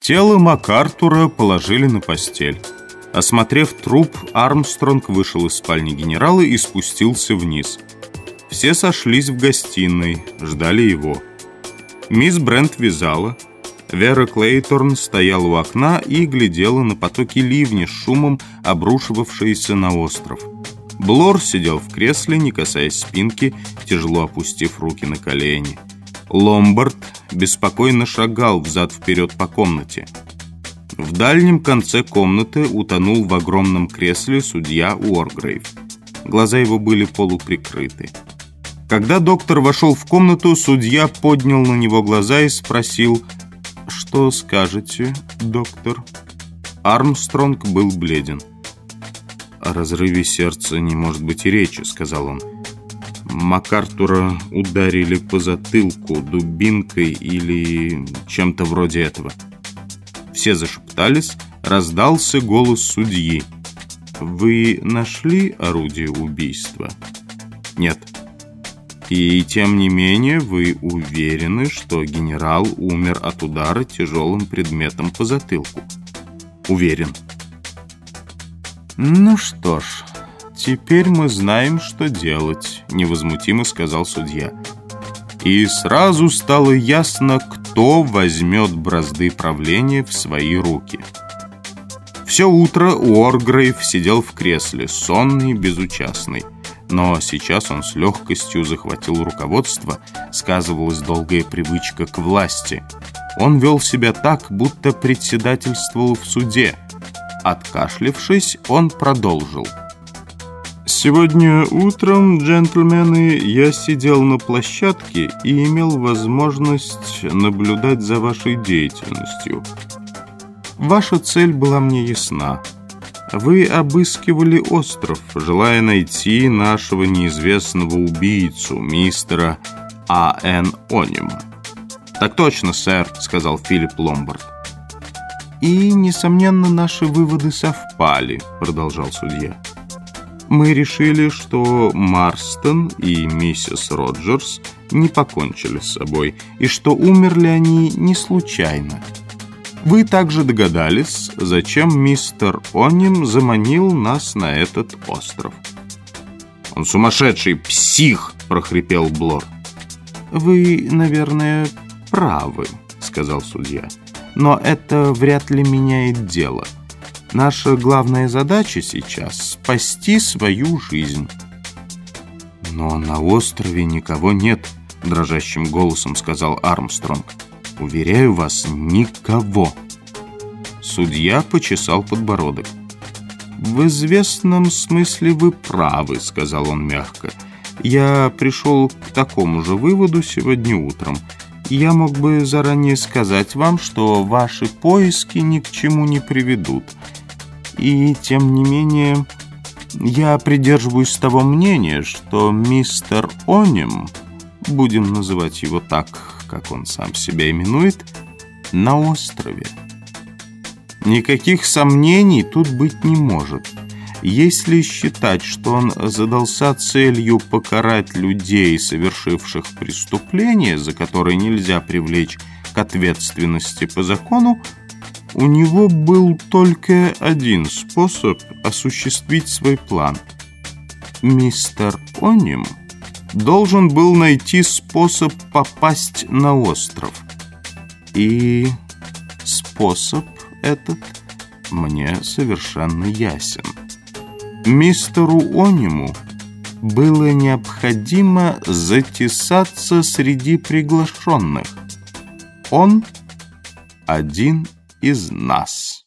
Тело МакАртура положили на постель. Осмотрев труп, Армстронг вышел из спальни генерала и спустился вниз. Все сошлись в гостиной, ждали его. Мисс Брент вязала. Вера Клейторн стояла у окна и глядела на потоки ливня с шумом, обрушивавшиеся на остров. Блор сидел в кресле, не касаясь спинки, тяжело опустив руки на колени. Ломбард беспокойно шагал взад-вперед по комнате. В дальнем конце комнаты утонул в огромном кресле судья Уоргрейв. Глаза его были полуприкрыты. Когда доктор вошел в комнату, судья поднял на него глаза и спросил «Что скажете, доктор?» Армстронг был бледен. «О разрыве сердца не может быть и речи», — сказал он. МакАртура ударили по затылку дубинкой или чем-то вроде этого. Все зашептались, раздался голос судьи. «Вы нашли орудие убийства?» «Нет». «И тем не менее вы уверены, что генерал умер от удара тяжелым предметом по затылку?» «Уверен». «Ну что ж, теперь мы знаем, что делать», — невозмутимо сказал судья. И сразу стало ясно, кто возьмет бразды правления в свои руки. Все утро Уоргрейв сидел в кресле, сонный, безучастный. Но сейчас он с легкостью захватил руководство, сказывалась долгая привычка к власти. Он вел себя так, будто председательствовал в суде — Откашлившись, он продолжил. «Сегодня утром, джентльмены, я сидел на площадке и имел возможность наблюдать за вашей деятельностью. Ваша цель была мне ясна. Вы обыскивали остров, желая найти нашего неизвестного убийцу, мистера А.Н. Онима. «Так точно, сэр», — сказал Филипп Ломбард. «И, несомненно, наши выводы совпали», — продолжал судья. «Мы решили, что Марстон и миссис Роджерс не покончили с собой, и что умерли они не случайно. Вы также догадались, зачем мистер Оним заманил нас на этот остров». «Он сумасшедший псих!» — прохрипел Блор. «Вы, наверное, правы», — сказал судья но это вряд ли меняет дело. Наша главная задача сейчас — спасти свою жизнь. «Но на острове никого нет», — дрожащим голосом сказал Армстронг. «Уверяю вас, никого». Судья почесал подбородок. «В известном смысле вы правы», — сказал он мягко. «Я пришел к такому же выводу сегодня утром я мог бы заранее сказать вам, что ваши поиски ни к чему не приведут. И тем не менее, я придерживаюсь того мнения, что мистер Оним, будем называть его так, как он сам себя именует, на острове. Никаких сомнений тут быть не может. Если считать, что он задался целью покарать людей, совершивших преступление, за которое нельзя привлечь к ответственности по закону, у него был только один способ осуществить свой план. Мистер Оним должен был найти способ попасть на остров. И способ этот мне совершенно ясен мистеру Ониму было необходимо затесаться среди приглашенных. Он один из нас.